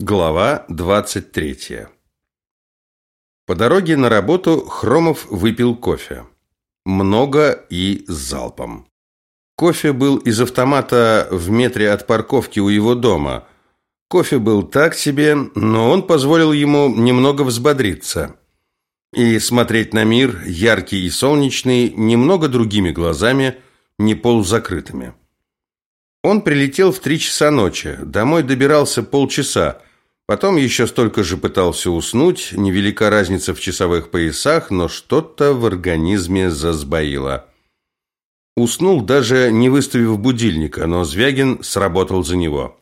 Глава 23. По дороге на работу Хромов выпил кофе. Много и с залпом. Кофе был из автомата в метре от парковки у его дома. Кофе был так себе, но он позволил ему немного взбодриться и смотреть на мир, яркий и солнечный, немного другими глазами, не полузакрытыми. Он прилетел в три часа ночи, домой добирался полчаса, Потом еще столько же пытался уснуть, невелика разница в часовых поясах, но что-то в организме засбоило. Уснул даже не выставив будильника, но Звягин сработал за него.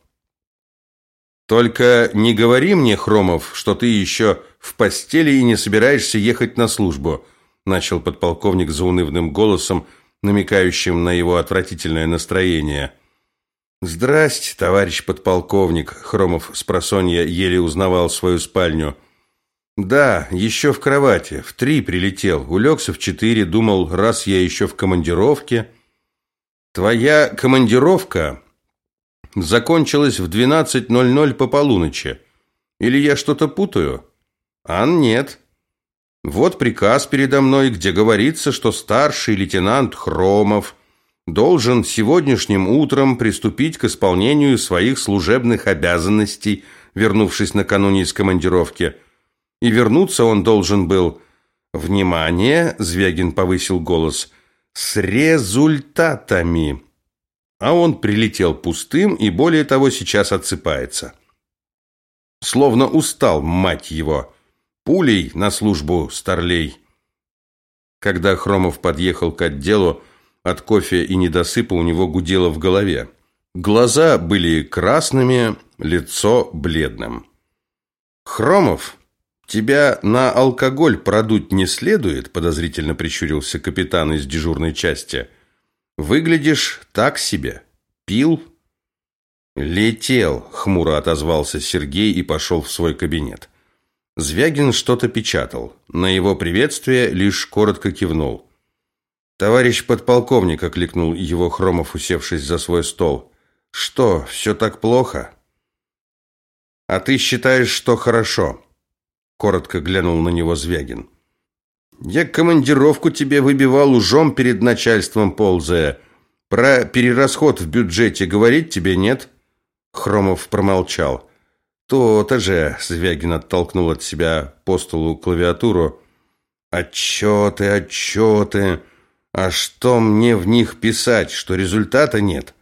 «Только не говори мне, Хромов, что ты еще в постели и не собираешься ехать на службу», начал подполковник заунывным голосом, намекающим на его отвратительное настроение – «Здрасте, товарищ подполковник», — Хромов с просонья еле узнавал свою спальню. «Да, еще в кровати, в три прилетел, улегся в четыре, думал, раз я еще в командировке». «Твоя командировка закончилась в 12.00 по полуночи. Или я что-то путаю?» «Ан, нет». «Вот приказ передо мной, где говорится, что старший лейтенант Хромов должен сегодняшним утром приступить к исполнению своих служебных обязанностей, вернувшись накануне из командировки. И вернуться он должен был... «Внимание!» – Звягин повысил голос. «С результатами!» А он прилетел пустым и, более того, сейчас отсыпается. Словно устал, мать его. Пулей на службу, старлей. Когда Хромов подъехал к отделу, от кофе и недосыпа у него гудело в голове. Глаза были красными, лицо бледным. «Хромов, тебя на алкоголь продуть не следует?» подозрительно прищурился капитан из дежурной части. «Выглядишь так себе. Пил?» «Летел», — хмуро отозвался Сергей и пошел в свой кабинет. Звягин что-то печатал. На его приветствие лишь коротко кивнул. «Товарищ подполковник», — окликнул его Хромов, усевшись за свой стол. «Что, все так плохо?» «А ты считаешь, что хорошо?» Коротко глянул на него Звягин. «Я командировку тебе выбивал ужом перед начальством, ползая. Про перерасход в бюджете говорить тебе нет?» Хромов промолчал. «То-то же!» — Звягин оттолкнул от себя по столу клавиатуру. «Отчеты, отчеты!» А что мне в них писать, что результата нет?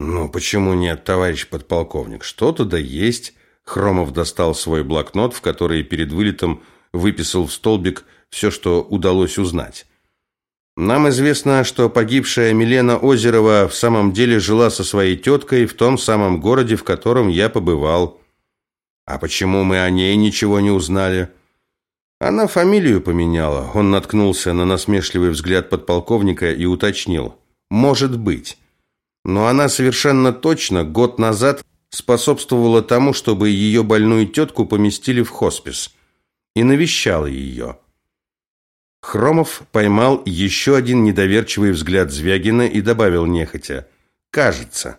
Ну, почему нет, товарищ подполковник? Что-то да есть. Хромов достал свой блокнот, в который перед вылетом выписал в столбик все, что удалось узнать. Нам известно, что погибшая Милена Озерова в самом деле жила со своей теткой в том самом городе, в котором я побывал. А почему мы о ней ничего не узнали? Она фамилию поменяла. Он наткнулся на насмешливый взгляд подполковника и уточнил. Может быть. Но она совершенно точно год назад способствовала тому, чтобы ее больную тетку поместили в хоспис. И навещала ее. Хромов поймал еще один недоверчивый взгляд Звягина и добавил нехотя. «Кажется».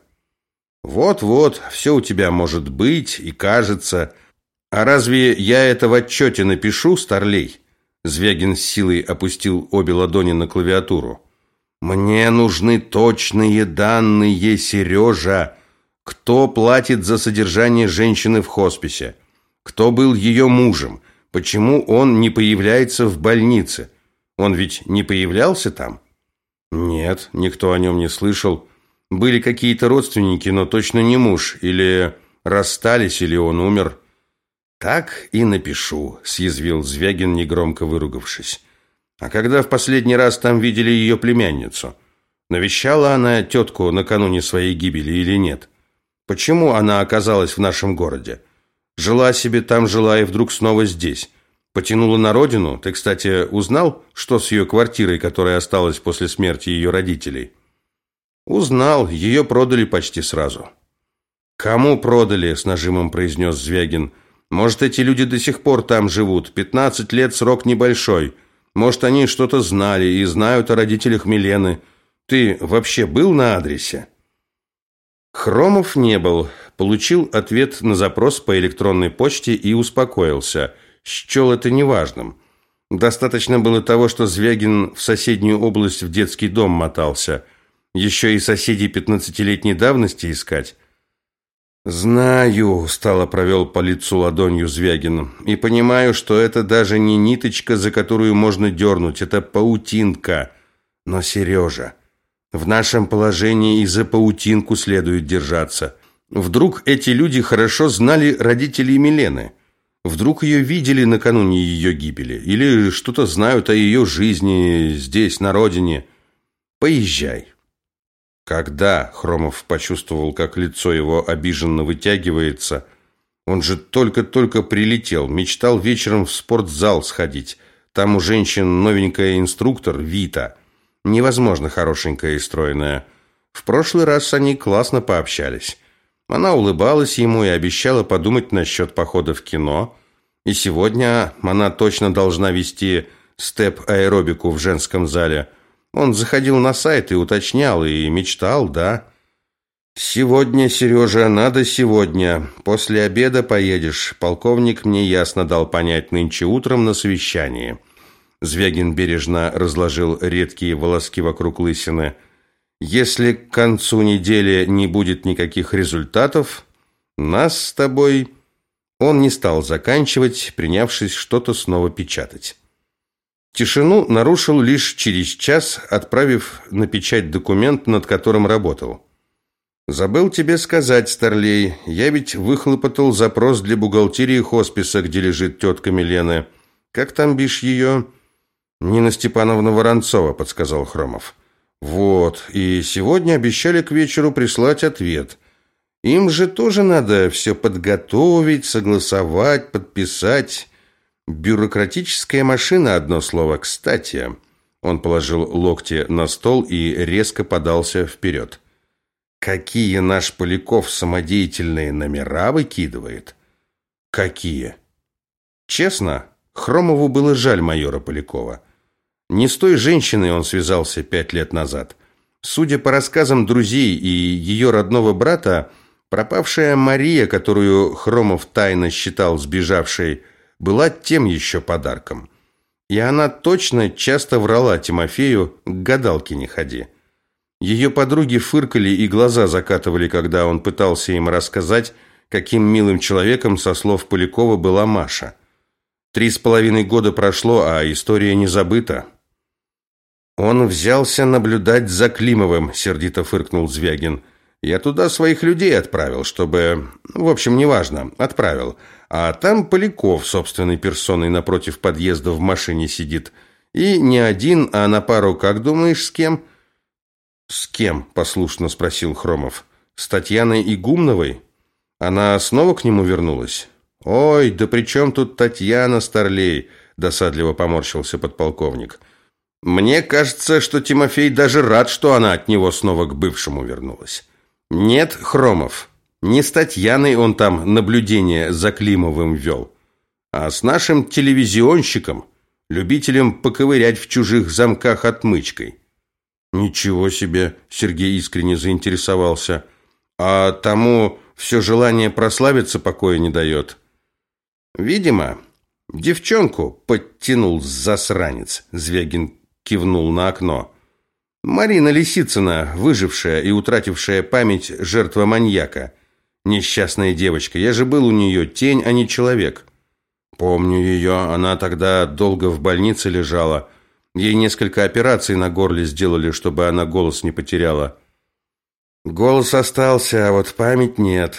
«Вот-вот, все у тебя может быть и кажется». «А разве я это в отчете напишу, Старлей?» Звягин с силой опустил обе ладони на клавиатуру. «Мне нужны точные данные, Сережа. Кто платит за содержание женщины в хосписе? Кто был ее мужем? Почему он не появляется в больнице? Он ведь не появлялся там?» «Нет, никто о нем не слышал. Были какие-то родственники, но точно не муж. Или расстались, или он умер». «Так и напишу», – съязвил Звягин, негромко выругавшись. «А когда в последний раз там видели ее племянницу? Навещала она тетку накануне своей гибели или нет? Почему она оказалась в нашем городе? Жила себе там, жила и вдруг снова здесь. Потянула на родину? Ты, кстати, узнал, что с ее квартирой, которая осталась после смерти ее родителей?» «Узнал. Ее продали почти сразу». «Кому продали?» – с нажимом произнес Звягин – может, эти люди до сих пор там живут. Пятнадцать лет срок небольшой. Может, они что-то знали и знают о родителях Милены. Ты вообще был на адресе? Хромов не был. получил ответ на запрос по электронной почте и успокоился. Счел это неважным. Достаточно было того, что Звягин в соседнюю область в детский дом мотался. Еще и соседей пятнадцатилетней давности искать. «Знаю», — устало провел по лицу ладонью Звягин, «и понимаю, что это даже не ниточка, за которую можно дернуть, это паутинка. Но, Сережа, в нашем положении и за паутинку следует держаться. Вдруг эти люди хорошо знали родителей Милены? Вдруг ее видели накануне ее гибели? Или что-то знают о ее жизни здесь, на родине? Поезжай». Когда Хромов почувствовал, как лицо его обиженно вытягивается, он же только-только прилетел, мечтал вечером в спортзал сходить. Там у женщин новенькая инструктор Вита. Невозможно хорошенькая и стройная. В прошлый раз они классно пообщались. Она улыбалась ему и обещала подумать насчет похода в кино. И сегодня она точно должна вести степ-аэробику в женском зале – он заходил на сайт и уточнял, и мечтал, да. «Сегодня, Сережа, надо сегодня. После обеда поедешь. Полковник мне ясно дал понять нынче утром на совещании». Звягин бережно разложил редкие волоски вокруг лысины. «Если к концу недели не будет никаких результатов, нас с тобой...» Он не стал заканчивать, принявшись что-то снова печатать. Тишину нарушил лишь через час, отправив на печать документ, над которым работал. «Забыл тебе сказать, Старлей, я ведь выхлопотал запрос для бухгалтерии хосписа, где лежит тетка Милены. Как там бишь ее?» «Нина Степановна Воронцова», — подсказал Хромов. «Вот, и сегодня обещали к вечеру прислать ответ. Им же тоже надо все подготовить, согласовать, подписать». Бюрократическая машина, одно слово, кстати. Он положил локти на стол и резко подался вперед. Какие наш Поляков самодеятельные номера выкидывает? Какие? Честно, Хромову было жаль майора Полякова. Не с той женщиной он связался пять лет назад. Судя по рассказам друзей и ее родного брата, пропавшая Мария, которую Хромов тайно считал сбежавшей, была тем еще подарком. И она точно часто врала Тимофею, к гадалке не ходи. Ее подруги фыркали и глаза закатывали, когда он пытался им рассказать, каким милым человеком, со слов Полякова, была Маша. Три с половиной года прошло, а история не забыта. Он взялся наблюдать за Климовым, сердито фыркнул Звягин. Я туда своих людей отправил, чтобы... В общем, неважно, отправил. А там Поляков собственной персоной напротив подъезда в машине сидит. И не один, а на пару, как думаешь, с кем? С кем? послушно спросил Хромов. С Татьяной Игумновой? Она снова к нему вернулась? Ой, да при чем тут Татьяна Старлей? Досадливо поморщился подполковник. Мне кажется, что Тимофей даже рад, что она от него снова к бывшему вернулась. Нет, Хромов, не с Татьяной он там наблюдение за Климовым вел, а с нашим телевизионщиком, любителем поковырять в чужих замках отмычкой. Ничего себе, Сергей искренне заинтересовался. А тому все желание прославиться покоя не дает. Видимо, девчонку подтянул засранец, Звягин кивнул на окно. Марина Лисицына, выжившая и утратившая память жертва маньяка. Несчастная девочка, я же был у нее тень, а не человек. Помню ее, она тогда долго в больнице лежала. Ей несколько операций на горле сделали, чтобы она голос не потеряла. Голос остался, а вот память нет.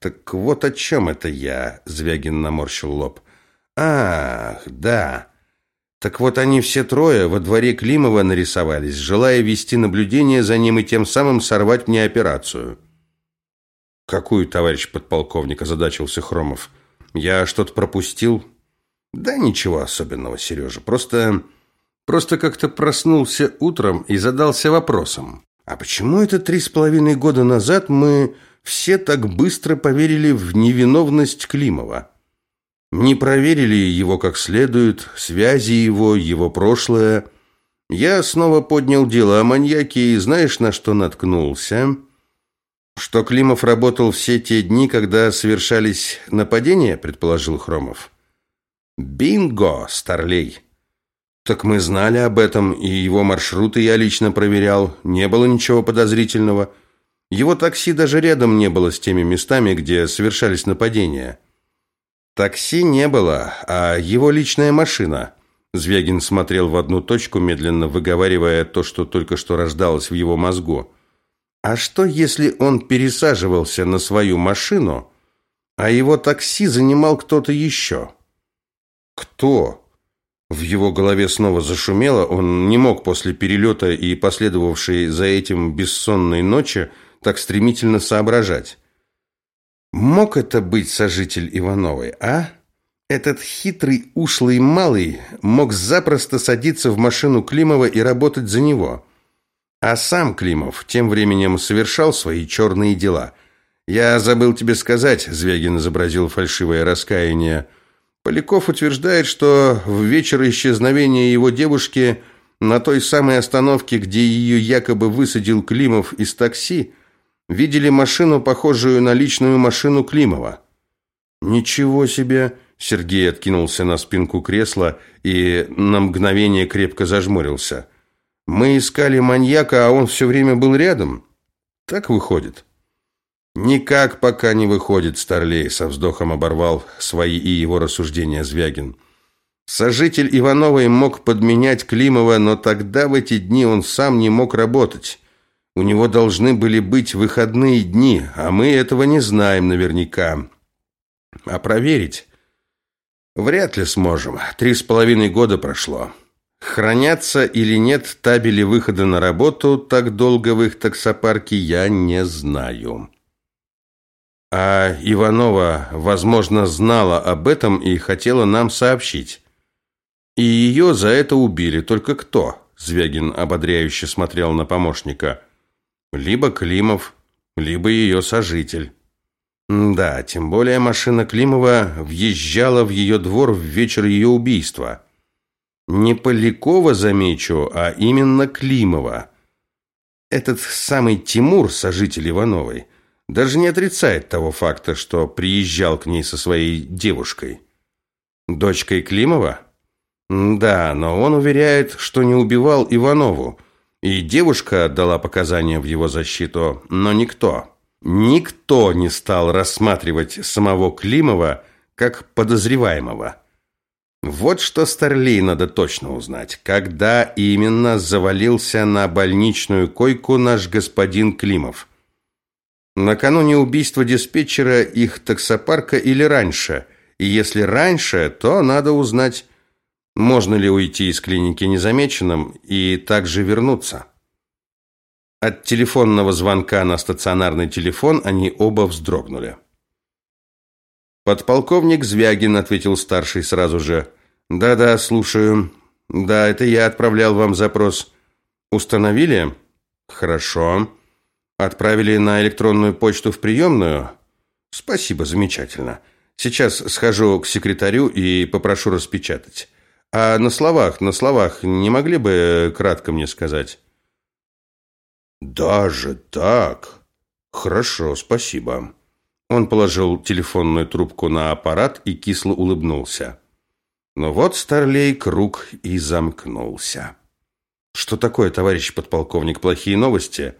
Так вот о чем это я, Звягин наморщил лоб. Ах, да. Так вот они все трое во дворе Климова нарисовались, желая вести наблюдение за ним и тем самым сорвать мне операцию. Какую, товарищ подполковник, озадачился Хромов. Я что-то пропустил? Да ничего особенного, Сережа. Просто просто как-то проснулся утром и задался вопросом: а почему это три с половиной года назад мы все так быстро поверили в невиновность Климова? Не проверили его как следует, связи его, его прошлое. Я снова поднял дело о маньяке и знаешь, на что наткнулся? Что Климов работал все те дни, когда совершались нападения, предположил Хромов. Бинго, старлей. Так мы знали об этом, и его маршруты я лично проверял. Не было ничего подозрительного. Его такси даже рядом не было с теми местами, где совершались нападения. Такси не было, а его личная машина. Звягин смотрел в одну точку, медленно выговаривая то, что только что рождалось в его мозгу. А что, если он пересаживался на свою машину, а его такси занимал кто-то еще? Кто? В его голове снова зашумело, он не мог после перелета и последовавшей за этим бессонной ночи так стремительно соображать. Мог это быть сожитель Ивановой, а? Этот хитрый, ушлый малый мог запросто садиться в машину Климова и работать за него. А сам Климов тем временем совершал свои черные дела. «Я забыл тебе сказать», — Звягин изобразил фальшивое раскаяние. Поляков утверждает, что в вечер исчезновения его девушки на той самой остановке, где ее якобы высадил Климов из такси, видели машину, похожую на личную машину Климова. Ничего себе, Сергей откинулся на спинку кресла и на мгновение крепко зажмурился. Мы искали маньяка, а он все время был рядом. Так выходит. Никак пока не выходит, старлей, со вздохом оборвал свои и его рассуждения Звягин. Сожитель Ивановой мог подменять Климова, но тогда в эти дни он сам не мог работать. У него должны были быть выходные дни, а мы этого не знаем наверняка. А проверить вряд ли сможем. Три с половиной года прошло. Хранятся или нет табели выхода на работу так долго в их таксопарке, я не знаю. А Иванова, возможно, знала об этом и хотела нам сообщить. И ее за это убили. Только кто? Звягин ободряюще смотрел на помощника. Либо Климов, либо ее сожитель. Да, тем более машина Климова въезжала в ее двор в вечер ее убийства. Не Полякова, замечу, а именно Климова. Этот самый Тимур, сожитель Ивановой, даже не отрицает того факта, что приезжал к ней со своей девушкой. Дочкой Климова? Да, но он уверяет, что не убивал Иванову, и девушка отдала показания в его защиту, но никто, никто не стал рассматривать самого Климова как подозреваемого. Вот что Старлей надо точно узнать. Когда именно завалился на больничную койку наш господин Климов? Накануне убийства диспетчера их таксопарка или раньше? И если раньше, то надо узнать, можно ли уйти из клиники незамеченным и также вернуться? От телефонного звонка на стационарный телефон они оба вздрогнули. Подполковник Звягин ответил старший сразу же. Да-да, слушаю. Да, это я отправлял вам запрос. Установили? Хорошо. Отправили на электронную почту в приемную? Спасибо, замечательно. Сейчас схожу к секретарю и попрошу распечатать. А на словах, на словах не могли бы кратко мне сказать? Даже так? Хорошо, спасибо. Он положил телефонную трубку на аппарат и кисло улыбнулся. Но вот старлей круг и замкнулся. Что такое, товарищ подполковник, плохие новости?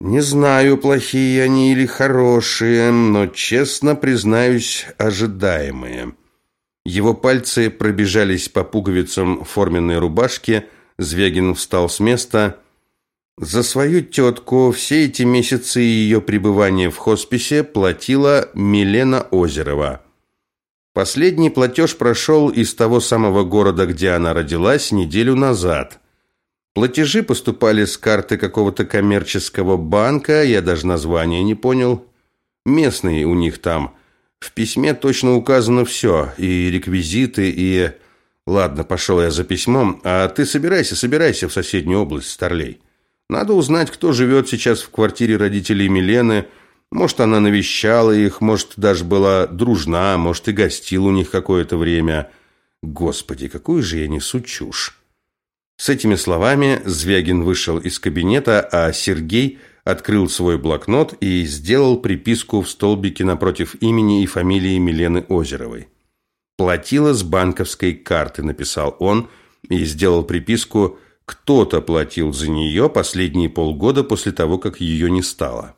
Не знаю, плохие они или хорошие, но честно признаюсь, ожидаемые. Его пальцы пробежались по пуговицам форменной рубашки. Звягин встал с места. За свою тетку все эти месяцы ее пребывания в хосписе платила Милена Озерова. Последний платеж прошел из того самого города, где она родилась, неделю назад. Платежи поступали с карты какого-то коммерческого банка, я даже название не понял. Местные у них там – в письме точно указано все, и реквизиты, и... Ладно, пошел я за письмом, а ты собирайся, собирайся в соседнюю область, Старлей. Надо узнать, кто живет сейчас в квартире родителей Милены. Может, она навещала их, может, даже была дружна, может, и гостил у них какое-то время. Господи, какую же я несу чушь. С этими словами Звягин вышел из кабинета, а Сергей открыл свой блокнот и сделал приписку в столбике напротив имени и фамилии Милены Озеровой. «Платила с банковской карты», – написал он, и сделал приписку «Кто-то платил за нее последние полгода после того, как ее не стало».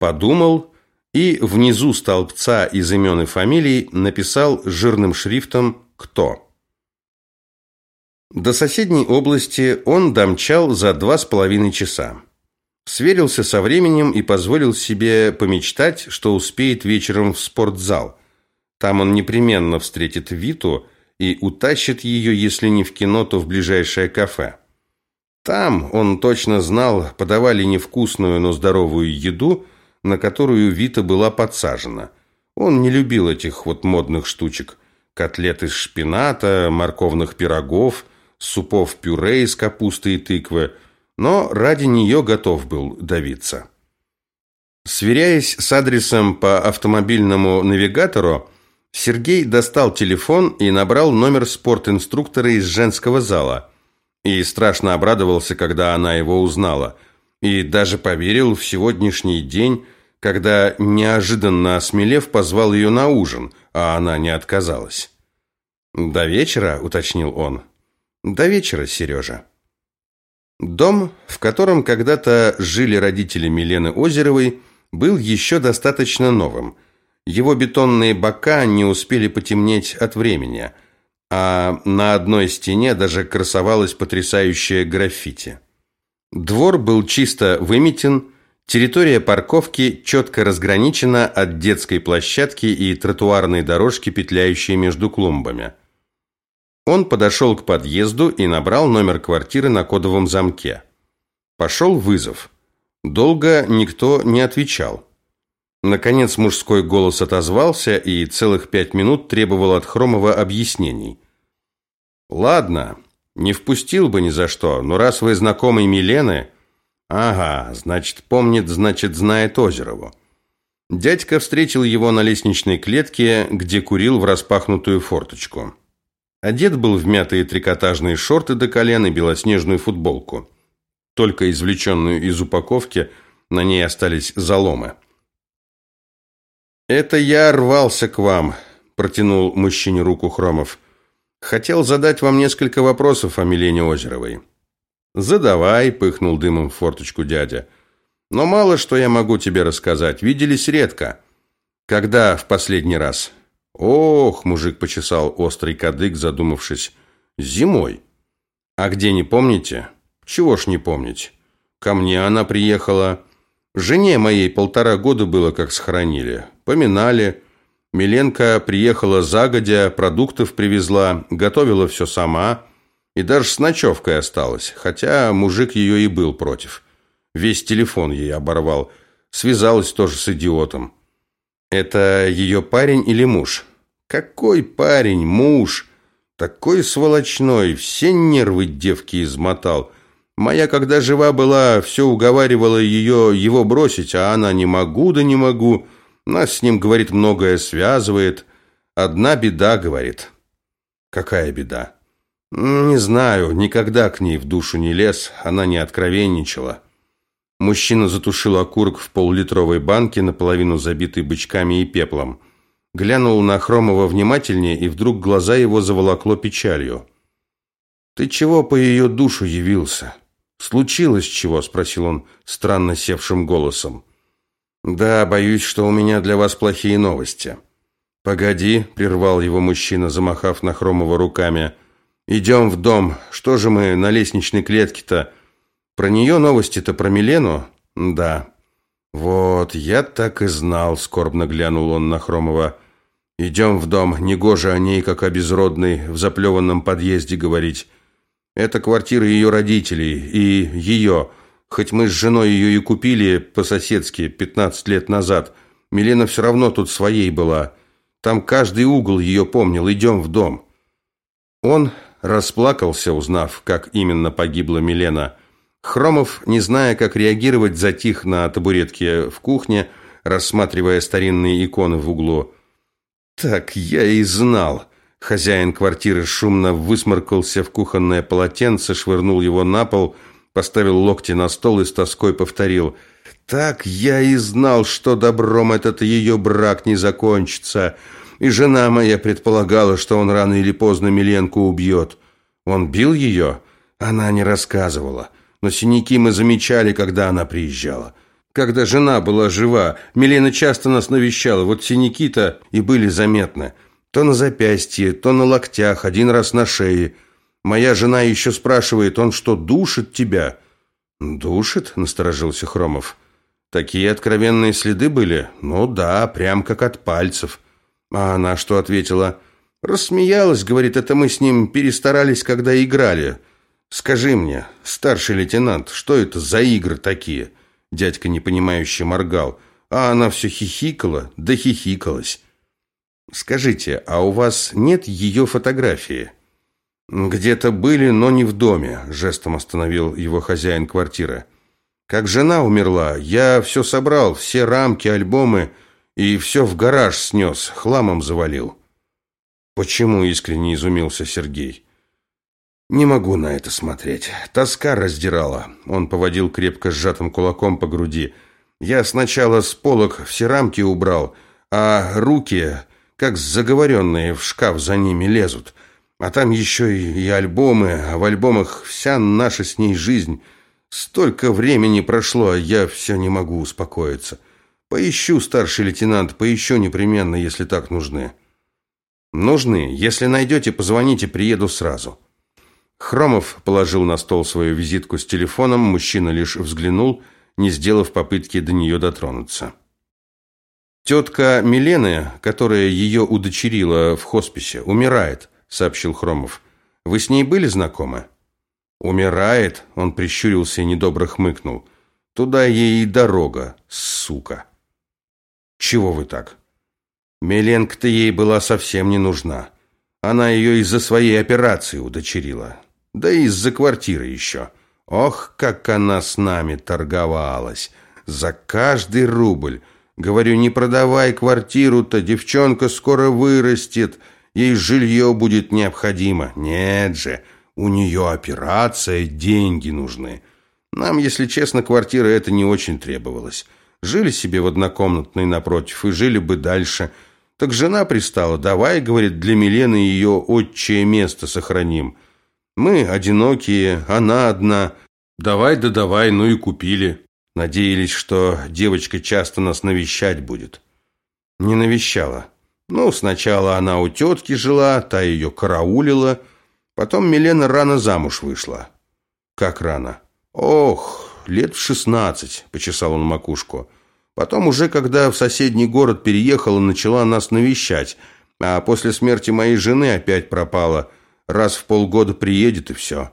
Подумал и внизу столбца из имен и фамилий написал жирным шрифтом «Кто?». До соседней области он домчал за два с половиной часа. Сверился со временем и позволил себе помечтать, что успеет вечером в спортзал. Там он непременно встретит Виту и утащит ее, если не в кино, то в ближайшее кафе. Там, он точно знал, подавали невкусную, но здоровую еду, на которую Вита была подсажена. Он не любил этих вот модных штучек. Котлет из шпината, морковных пирогов, супов пюре из капусты и тыквы – но ради нее готов был давиться. Сверяясь с адресом по автомобильному навигатору, Сергей достал телефон и набрал номер спортинструктора из женского зала. И страшно обрадовался, когда она его узнала. И даже поверил в сегодняшний день, когда, неожиданно осмелев, позвал ее на ужин, а она не отказалась. «До вечера?» – уточнил он. «До вечера, Сережа». Дом, в котором когда-то жили родители Милены Озеровой, был еще достаточно новым. Его бетонные бока не успели потемнеть от времени, а на одной стене даже красовалось потрясающее граффити. Двор был чисто выметен, территория парковки четко разграничена от детской площадки и тротуарной дорожки, петляющей между клумбами. Он подошел к подъезду и набрал номер квартиры на кодовом замке. Пошел вызов. Долго никто не отвечал. Наконец мужской голос отозвался и целых пять минут требовал от Хромова объяснений. «Ладно, не впустил бы ни за что, но раз вы знакомый Милены...» «Ага, значит, помнит, значит, знает Озерову». Дядька встретил его на лестничной клетке, где курил в распахнутую форточку. Одет был в мятые трикотажные шорты до колен и белоснежную футболку. Только извлеченную из упаковки, на ней остались заломы. «Это я рвался к вам», – протянул мужчине руку Хромов. «Хотел задать вам несколько вопросов о Милене Озеровой». «Задавай», – пыхнул дымом в форточку дядя. «Но мало что я могу тебе рассказать. Виделись редко». «Когда в последний раз?» Ох, мужик почесал острый кадык, задумавшись. Зимой. А где не помните? Чего ж не помнить? Ко мне она приехала. Жене моей полтора года было, как схоронили. Поминали. Миленко приехала загодя, продуктов привезла, готовила все сама. И даже с ночевкой осталась, хотя мужик ее и был против. Весь телефон ей оборвал. Связалась тоже с идиотом. Это ее парень или муж? Какой парень, муж? Такой сволочной, все нервы девки измотал. Моя, когда жива была, все уговаривала ее его бросить, а она не могу, да не могу. Нас с ним, говорит, многое связывает. Одна беда, говорит. Какая беда? Не знаю, никогда к ней в душу не лез, она не откровенничала. Мужчина затушил окурок в поллитровой банке, наполовину забитой бычками и пеплом. Глянул на Хромова внимательнее, и вдруг глаза его заволокло печалью. «Ты чего по ее душу явился? Случилось чего?» – спросил он странно севшим голосом. «Да, боюсь, что у меня для вас плохие новости». «Погоди», – прервал его мужчина, замахав на Хромова руками. «Идем в дом. Что же мы на лестничной клетке-то?» Про нее новости-то про Милену? Да. Вот, я так и знал, скорбно глянул он на Хромова. Идем в дом, негоже о ней, как о безродной, в заплеванном подъезде говорить. Это квартира ее родителей и ее. Хоть мы с женой ее и купили по-соседски 15 лет назад, Милена все равно тут своей была. Там каждый угол ее помнил. Идем в дом. Он расплакался, узнав, как именно погибла Милена. Хромов, не зная, как реагировать, затих на табуретке в кухне, рассматривая старинные иконы в углу. «Так я и знал!» Хозяин квартиры шумно высморкался в кухонное полотенце, швырнул его на пол, поставил локти на стол и с тоской повторил «Так я и знал, что добром этот ее брак не закончится, и жена моя предполагала, что он рано или поздно Миленку убьет. Он бил ее?» Она не рассказывала, но синяки мы замечали, когда она приезжала. Когда жена была жива, Милена часто нас навещала, вот синяки-то и были заметны. То на запястье, то на локтях, один раз на шее. Моя жена еще спрашивает, он что, душит тебя?» «Душит?» – насторожился Хромов. «Такие откровенные следы были? Ну да, прям как от пальцев». А она что ответила? «Рассмеялась, говорит, это мы с ним перестарались, когда играли». «Скажи мне, старший лейтенант, что это за игры такие?» Дядька непонимающе моргал. А она все хихикала, да хихикалась. «Скажите, а у вас нет ее фотографии?» «Где-то были, но не в доме», – жестом остановил его хозяин квартиры. «Как жена умерла, я все собрал, все рамки, альбомы, и все в гараж снес, хламом завалил». «Почему?» – искренне изумился Сергей. Не могу на это смотреть. Тоска раздирала. Он поводил крепко сжатым кулаком по груди. Я сначала с полок все рамки убрал, а руки, как заговоренные, в шкаф за ними лезут. А там еще и, альбомы, а в альбомах вся наша с ней жизнь. Столько времени прошло, а я все не могу успокоиться. Поищу, старший лейтенант, поищу непременно, если так нужны. Нужны. Если найдете, позвоните, приеду сразу. Хромов положил на стол свою визитку с телефоном, мужчина лишь взглянул, не сделав попытки до нее дотронуться. «Тетка Милены, которая ее удочерила в хосписе, умирает», — сообщил Хромов. «Вы с ней были знакомы?» «Умирает?» — он прищурился и недобро хмыкнул. «Туда ей и дорога, сука!» «Чего вы так?» «Миленка-то ей была совсем не нужна. Она ее из-за своей операции удочерила. Да и из-за квартиры еще. Ох, как она с нами торговалась. За каждый рубль. Говорю, не продавай квартиру-то, девчонка скоро вырастет, ей жилье будет необходимо. Нет же, у нее операция, деньги нужны. Нам, если честно, квартира это не очень требовалась. Жили себе в однокомнатной напротив и жили бы дальше. Так жена пристала, давай, говорит, для Милены ее отчее место сохраним. Мы одинокие, она одна. Давай да давай, ну и купили. Надеялись, что девочка часто нас навещать будет. Не навещала. Ну, сначала она у тетки жила, та ее караулила. Потом Милена рано замуж вышла. Как рано? Ох, лет в шестнадцать, почесал он макушку. Потом уже, когда в соседний город переехала, начала нас навещать. А после смерти моей жены опять пропала – Раз в полгода приедет и все.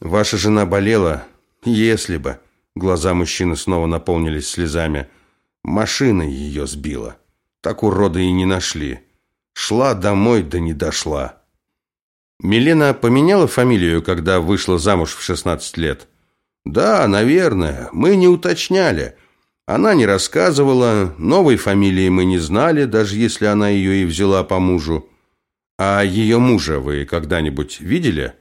Ваша жена болела? Если бы. Глаза мужчины снова наполнились слезами. Машина ее сбила. Так урода и не нашли. Шла домой, да не дошла. Милена поменяла фамилию, когда вышла замуж в 16 лет? Да, наверное. Мы не уточняли. Она не рассказывала, новой фамилии мы не знали, даже если она ее и взяла по мужу. А ее мужа вы когда-нибудь видели?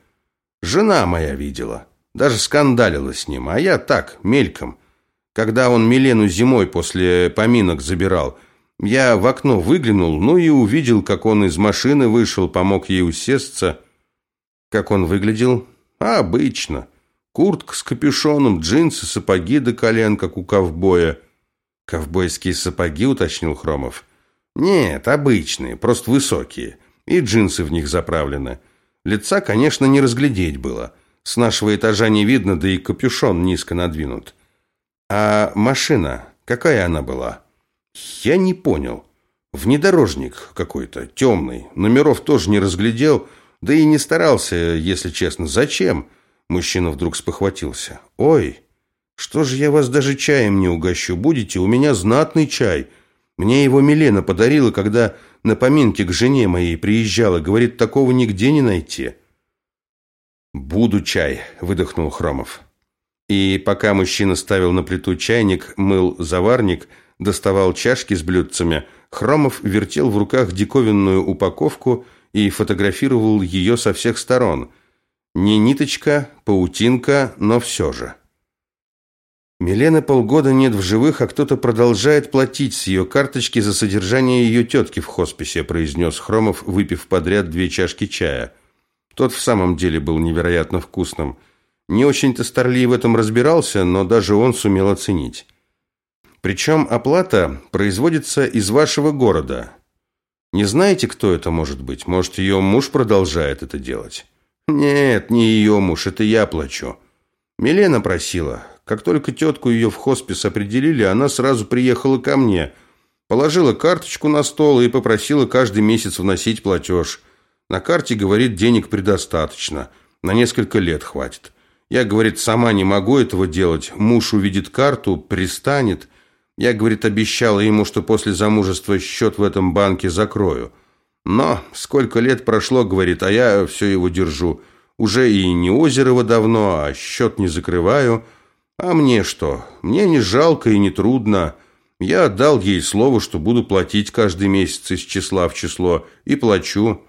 Жена моя видела. Даже скандалила с ним, а я так, мельком. Когда он Милену зимой после поминок забирал, я в окно выглянул, ну и увидел, как он из машины вышел, помог ей усесться. Как он выглядел? А, обычно. Куртка с капюшоном, джинсы, сапоги до колен, как у ковбоя. Ковбойские сапоги, уточнил Хромов. Нет, обычные, просто высокие и джинсы в них заправлены. Лица, конечно, не разглядеть было. С нашего этажа не видно, да и капюшон низко надвинут. А машина, какая она была? Я не понял. Внедорожник какой-то, темный. Номеров тоже не разглядел, да и не старался, если честно. Зачем? Мужчина вдруг спохватился. Ой, что же я вас даже чаем не угощу? Будете? У меня знатный чай. Мне его Милена подарила, когда на поминки к жене моей приезжала. Говорит, такого нигде не найти. «Буду чай», – выдохнул Хромов. И пока мужчина ставил на плиту чайник, мыл заварник, доставал чашки с блюдцами, Хромов вертел в руках диковинную упаковку и фотографировал ее со всех сторон. Не ниточка, паутинка, но все же. Милены полгода нет в живых, а кто-то продолжает платить с ее карточки за содержание ее тетки в хосписе, произнес Хромов, выпив подряд две чашки чая. Тот в самом деле был невероятно вкусным. Не очень-то Старлей в этом разбирался, но даже он сумел оценить. Причем оплата производится из вашего города. Не знаете, кто это может быть? Может, ее муж продолжает это делать? Нет, не ее муж, это я плачу. Милена просила. Как только тетку ее в хоспис определили, она сразу приехала ко мне. Положила карточку на стол и попросила каждый месяц вносить платеж. На карте, говорит, денег предостаточно. На несколько лет хватит. Я, говорит, сама не могу этого делать. Муж увидит карту, пристанет. Я, говорит, обещала ему, что после замужества счет в этом банке закрою. Но сколько лет прошло, говорит, а я все его держу. Уже и не Озерово давно, а счет не закрываю. А мне что? Мне не жалко и не трудно. Я отдал ей слово, что буду платить каждый месяц из числа в число. И плачу.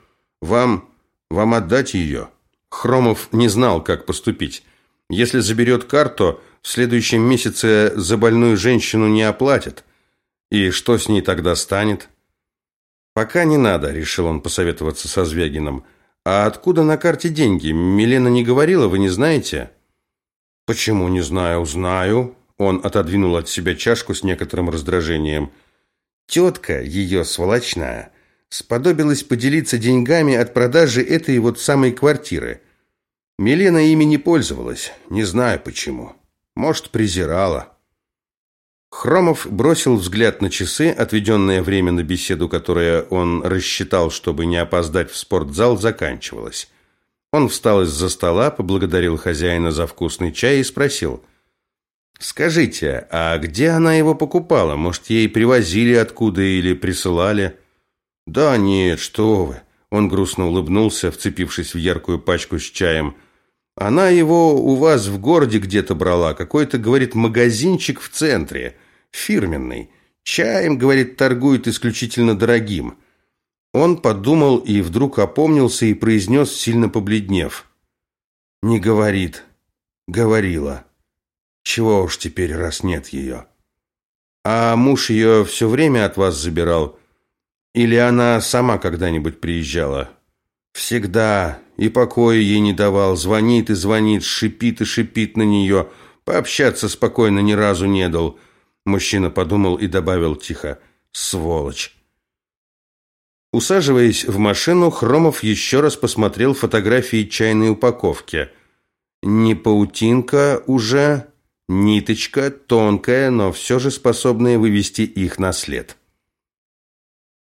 Вам... вам отдать ее?» Хромов не знал, как поступить. Если заберет карту, в следующем месяце за больную женщину не оплатят. И что с ней тогда станет? «Пока не надо», – решил он посоветоваться со Звягином. «А откуда на карте деньги? Милена не говорила, вы не знаете?» «Почему не знаю? Знаю». Он отодвинул от себя чашку с некоторым раздражением. «Тетка, ее сволочная, сподобилась поделиться деньгами от продажи этой вот самой квартиры. Милена ими не пользовалась, не знаю почему. Может, презирала». Хромов бросил взгляд на часы, отведенное время на беседу, которое он рассчитал, чтобы не опоздать в спортзал, заканчивалось. Он встал из-за стола, поблагодарил хозяина за вкусный чай и спросил. «Скажите, а где она его покупала? Может, ей привозили откуда или присылали?» «Да нет, что вы!» Он грустно улыбнулся, вцепившись в яркую пачку с чаем – она его у вас в городе где-то брала, какой-то, говорит, магазинчик в центре, фирменный. Чаем, говорит, торгует исключительно дорогим. Он подумал и вдруг опомнился и произнес, сильно побледнев. «Не говорит. Говорила. Чего уж теперь, раз нет ее. А муж ее все время от вас забирал? Или она сама когда-нибудь приезжала?» Всегда. И покоя ей не давал. Звонит и звонит, шипит и шипит на нее. Пообщаться спокойно ни разу не дал. Мужчина подумал и добавил тихо. Сволочь. Усаживаясь в машину, Хромов еще раз посмотрел фотографии чайной упаковки. Не паутинка уже, ниточка, тонкая, но все же способная вывести их на след.